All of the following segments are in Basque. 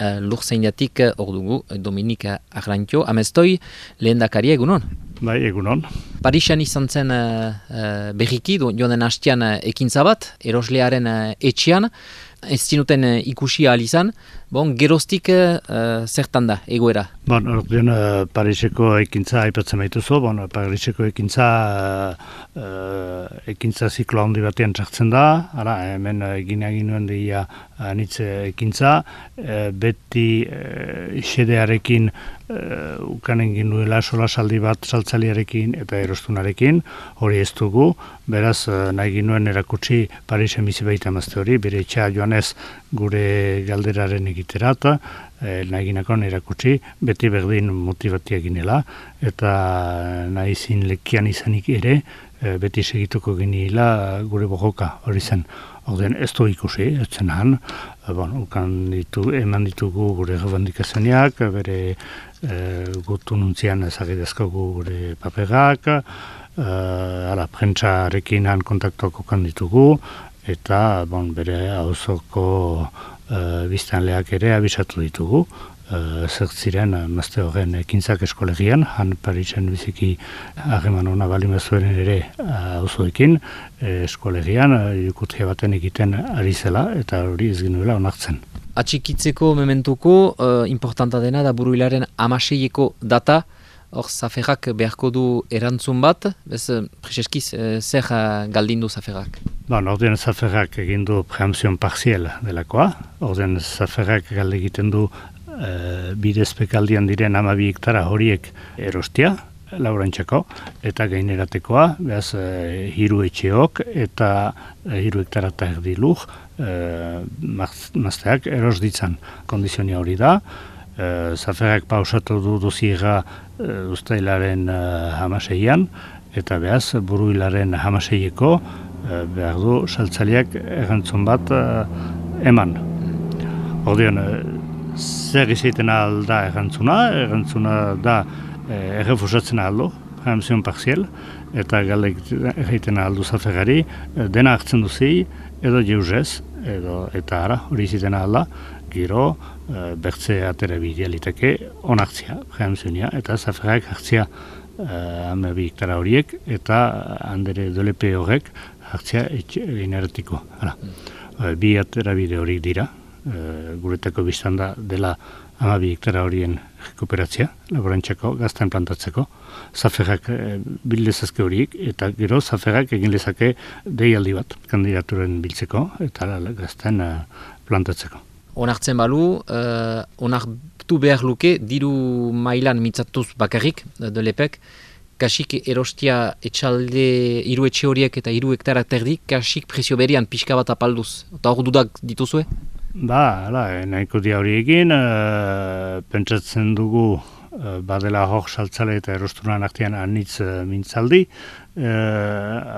uh, lur zeindatik hor dugu Dominik Arrantio, amestoi lehen dakari egunon? Bai, egunon. Parisan izan zen uh, uh, berriki, joan den hastian uh, ekintza bat, eroslearen uh, etxean, ez zinuten uh, ikusi ahal izan, bon, geroztik uh, zertan da, egoera? Bon, ordean, uh, Pariseko ekintza aipatzen baituzu, bon, Pariseko ekintza uh, ekintza ziklo handi batean txartzen da, ara, hemen egin egin nuen deia anitze ekintza, beti uh, xedearekin uh, ukanen ginuela sola saldi bat saltzaliarekin eta erostunarekin, hori ez dugu, beraz nahi ginuen erakutsi Parisen bizi baita mazte hori, bere etxea joan ez gure galderaren egitera eta e, nahi ginakon erakutsi, beti berdin motivatiak ginela, eta nahi zin lekian izanik ere, beti segituko ginila gure bogoka hori zen. Orden ez du ikusi, ez zen han, bon, ukan ditu, eman ditugu gure rebandikazioak, bere e, gutu nuntzian ezagidezkogu gure papegak, e, ala, prentsarekin han kontaktuak ukan ditugu, eta bon, bere hauzoko e, biztanleak ere abisatu ditugu, Uh, zer ziren uh, mazte horren ekintzak eskolegian, han Parisen biziki hageman hona bali mazuen ere hauzoekin uh, eskolegian, uh, baten egiten ari zela, eta hori ez ginuela onartzen. Atxikitzeko mementuko uh, importanta dena da buruilaren amaseieko data, hor zaferrak beharko du erantzun bat, bez, prezeskiz, uh, zer uh, galdindu zaferrak? Ba, orden zaferrak egin du preamzion parziel delakoa, orden zaferrak galde egiten du uh, bidezpekaldian diren amabi hektara horiek erostia, laurantxako, eta gaineratekoa, behaz, e, hiru etxeok, eta e, hiru hektara eta erdi lur, e, mazteak eros ditzan kondizionia hori da. E, zaferrak pausatu du duziega e, ustailaren e, hamaseian, eta behaz, buru hilaren hamaseieko, e, behar du, saltzaliak erantzun bat e, eman. Ordean, e, zer izaiten alda erantzuna, erantzuna da, eh, errefusatzen aldo, preamzion parziel, eta galek egiten aldo zaferari, eh, dena hartzen duzi, edo jeuzez, edo eta ara, hori ziten alda, giro, eh, bertze atera bidea liteke, onartzia, preamzionia, eta zaferak hartzia eh, ame horiek, eta handere dolepe horrek hartzia generatiko. Mm. Bi atera bide horiek dira, e, guretako biztan da dela amabi hektara horien rekuperatzea, laborantxako, gazten plantatzeko, zaferrak e, bildezazke horiek, eta gero zaferrak egin lezake deialdi bat kandidaturen biltzeko, eta gazten e, plantatzeko. Onartzen balu, uh, onartu behar luke, diru mailan mitzatuz bakarrik, de lepek, kasik erostia etxalde hiru etxe horiek eta hiru hektara terdik, kasik presio berian pixka bat apalduz. Eta hor dudak dituzue? Ba, ala, eh, nahiko dia hori egin, e, pentsatzen dugu e, badela hor saltzale eta erostunan artean anitz e, mintzaldi, e,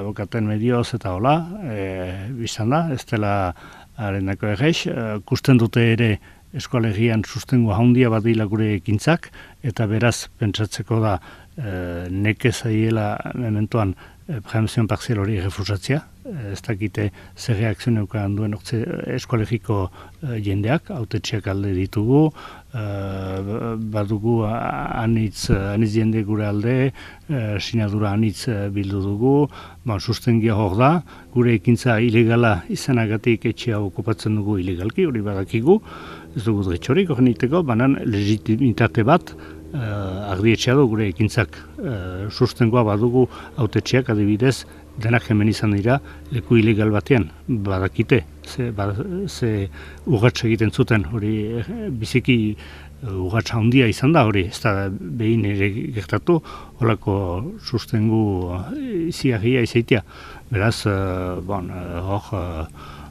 abokaten medioz eta hola, e, biztan da, ez dela arendako egeix, kusten dute ere eskolegian sustengo handia badila gure ekintzak, eta beraz pentsatzeko da e, neke zaiela mementoan e, prehamzion parzial hori refusatzea, ez dakite zer reakzio neukan duen ortze eskolegiko uh, jendeak, autetxeak alde ditugu, uh, badugu anitz, anitz jende gure alde, uh, sinadura anitz bildu dugu, ba, sustengia hor da, gure ekintza ilegala izanagatik etxea okupatzen dugu ilegalki, hori badakigu, ez dugu dretxorik hori niteko, banan legitimitate bat, uh, ardietxea du gure ekintzak uh, sustengoa badugu autetxeak adibidez denak hemen izan dira leku ilegal batean, badakite, ze, ba, ze egiten zuten, hori eh, biziki uh, urratsa handia izan da, hori ez da behin ere gertatu, holako sustengu uh, iziagia izaitia. Beraz, uh, bon, hor,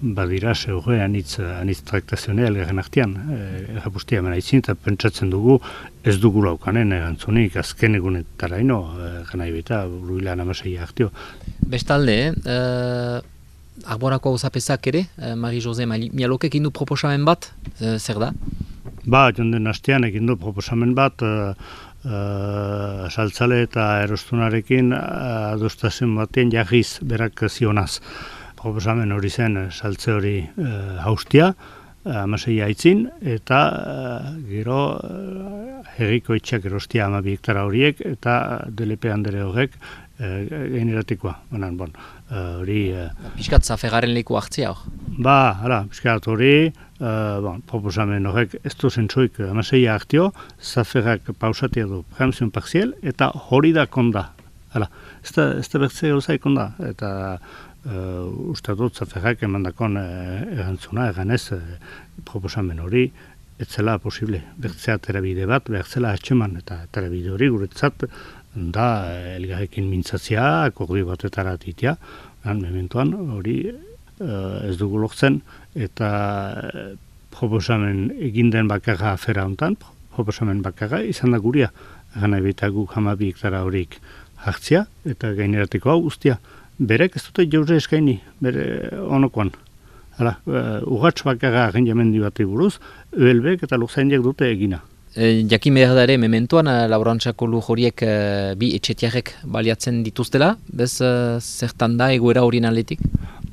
badira zeure anitz, anitz traktazionea elgarren artean, e, errapustia mena izin, eta pentsatzen dugu ez dugu laukanen erantzunik azken egunetara ino, e, gana ibeta, buruila namasei hartio. Bestalde, eh, arborako hau ere, eh, Marie-Jose Mialokek indu proposamen bat, eh, zer da? Ba, jonden hastean egin du proposamen bat, eh, eh, saltzale eta erostunarekin eh, adostazen batean jahiz berak zionaz proposamen hori zen saltze hori e, haustia, amasei haitzin, eta gero herriko etxak erostia amabi hektara horiek, eta DLP handere horrek generatikoa. Banan, bon, hori... Piskat zafegaren leku hartzia hor? Ba, hala, piskat hori, bon, proposamen horrek ez du zentzuik amasei hartio, zafegak pausatia du prehamzion parziel, eta hori da konda. Hala, ez da, ez da bertzea gauza ikonda, eta uh, uste dut zafegak eman dakon uh, erantzuna, eganez uh, proposamen hori, ez zela posible, bertzea terabide bat, bertzela atxeman, eta terabide hori guretzat, da elgarrekin mintzatzea, akordi batetara titia, mementoan hori ez dugu lortzen, eta proposamen eginden bakarra afera hontan, proposamen bakarra, izan da guria, gana ebita guk hamabi hektara horik hartzia, eta gainerateko hau guztia. Berek ez dute jauze eskaini, bere onokoan. Hala, uh, urratx bakarra agendiamendi bat buruz, ULBek eta lukzaindiak dute egina. E, jakin behar da ere, mementuan, laborantzako lu horiek bi etxetiarek baliatzen dituztela, bez uh, zertan da egoera horien atletik?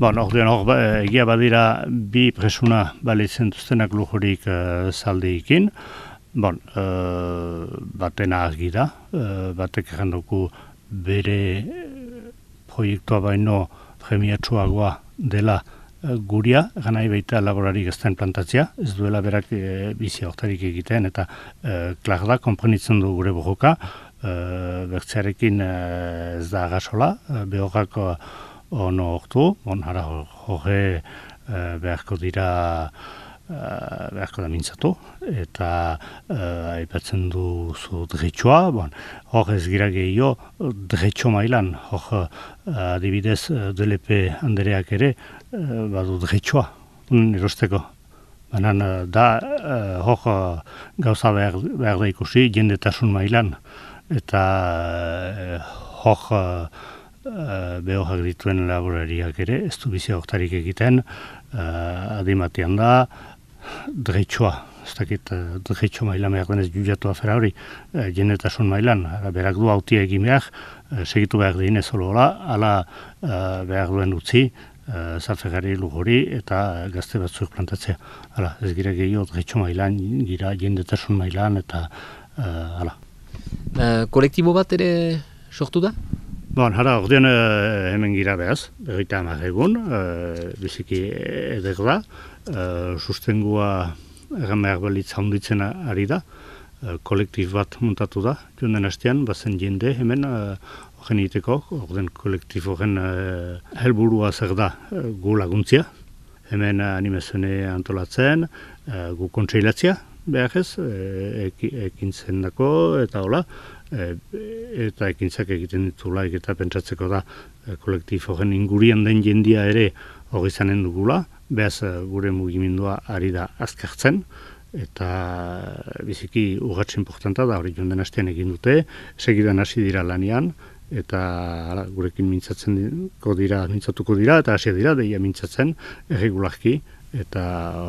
Bon, ordean hor, ba, egia badira bi presuna baliatzen duztenak lu horik uh, zaldeikin. Bon, uh, batena argi da, uh, batek erranduku bere proiektua baino premiatsuagoa dela Eh, guria, ganai baita laborarik ezten plantatzea, ez duela berak e, bizi hortarik egiten, eta e, klar da, konprenitzen du gure bojoka, e, bertzearekin ez da agasola, e, behogako ono hortu, bon, hara jorge e, beharko dira beharko da mintzatu, eta uh, aipatzen du zu dretxoa, bon, hor ez gira gehiago dretxo mailan, hor uh, adibidez uh, DLP handereak ere uh, badu dretxoa, un erosteko. Baina da uh, hor uh, gauza behar, behar da ikusi jendetasun mailan, eta uh, hor uh, behorak dituen laborariak ere, ez du bizia oktarik egiten, uh, adimatean da, dretxoa, ez dakit, uh, dretxo maila behar denez judiatu afera hori, uh, jenetasun mailan, berak du hautia egin behar, uh, segitu behar dien ez hola, ala uh, behar duen utzi, uh, zafegari lugori eta gazte batzuk plantatzea. Hala, ez gira gehiago dretxo mailan, gira jendetasun mailan eta uh, ala. Uh, kolektibo bat ere sortu da? Bon, hara, ordean hemen gira behaz, berrita amak egun, biziki edek da, uh, sustengua egan behar belitza handitzen ari da, uh, kolektib bat muntatu da, joan den hastean, bazen jende hemen, uh, horren iteko, orden kolektib horren uh, helburua zer da uh, gu laguntzia, hemen animazione antolatzen, uh, gu kontseilatzia, behar ez, ekin zen dako, eta hola, eta ekintzak egiten ditula, eta pentsatzeko da, kolektib horren ingurian den jendia ere hori zanen dugula, behaz eh, gure mugimendua ari da azkartzen, eta biziki urratxe importanta da, hori jonden hastean egin dute, segidan hasi dira lanian, eta ara, gurekin mintzatzen dira, mintzatuko dira, eta hasi dira, deia mintzatzen erregularki, eta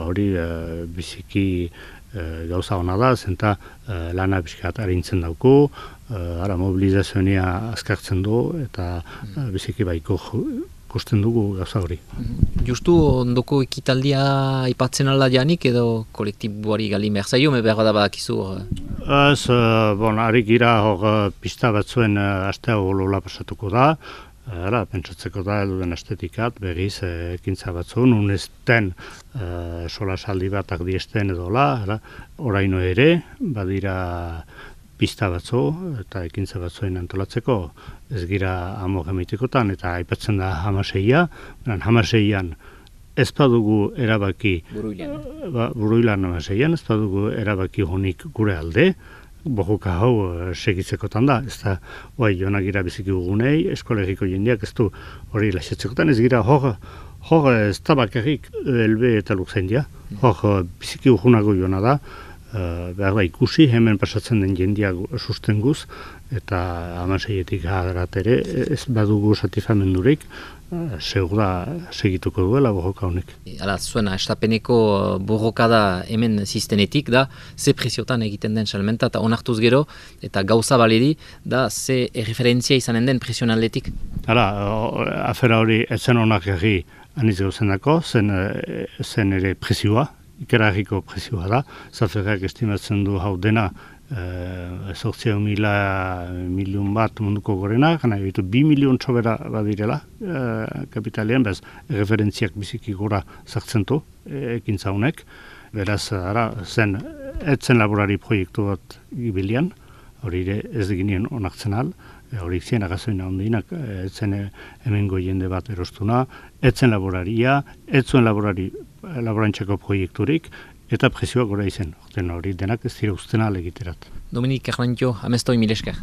hori e, biziki e, gauza hona da, zenta e, lana bizkat harintzen dauku, e, ara mobilizazioa azkartzen du, eta mm. biziki baiko ikusten dugu gauza hori. Justu ondoko ekitaldia aipatzen alda janik edo kolektibuari gali merzaio, me behar da badakizu? Ez, uh, bon, harik gira hor uh, pista batzuen astea holola pasatuko da, Ara, pentsatzeko da eduden estetikat, berriz, ekintza batzu, nun ez den uh, sola saldi batak diesten edo la, oraino ere, badira pista batzu eta ekintza batzuen antolatzeko ez gira amo gemitikotan eta aipatzen da hamaseia, hamaseian ez badugu erabaki buruilan, ba, buruilan hamaseian ez badugu erabaki honik gure alde, bohuka hau eh, segitzekotan da, ez da, oai, joanak gira biziki gugunei, eskolegiko jendeak ez du hori lasetzekotan, ez gira hor, hor ez tabakarrik elbe eta lukzaindia, hor biziki gugunago joana da, uh, behar da ikusi, hemen pasatzen den jendia sustenguz, eta amaseietik hadarat ere, ez badugu satifamendurik, uh, segur da segituko duela borroka honek. Hala, zuena, estapeneko borroka da hemen zistenetik da, ze presiotan egiten den salmenta, eta onartuz gero, eta gauza baledi, da ze referentzia izanen den presionaletik. Hala, afera hori, etzen onak erri aniz gauzen zen, zen ere presioa, ikeragiko prezioa da, zaferrak estimatzen du hau dena e, mila milion bat munduko gorena, gana ebitu bi milion txobera badirela e, kapitalien, bez referentziak biziki gora zartzen du e, ekin zaunek, beraz, ara, zen, etzen laborari proiektu bat ibilian, hori ere ez ginen onartzen al, hori zien agazoina ondinak, etzen hemen jende bat erostuna, etzen laboraria, etzuen laborari laborantxako proiekturik, eta prezioak gora izen. Orten hori denak ez dira ustena egiterat. Dominik Erlantio, amestoi milesker.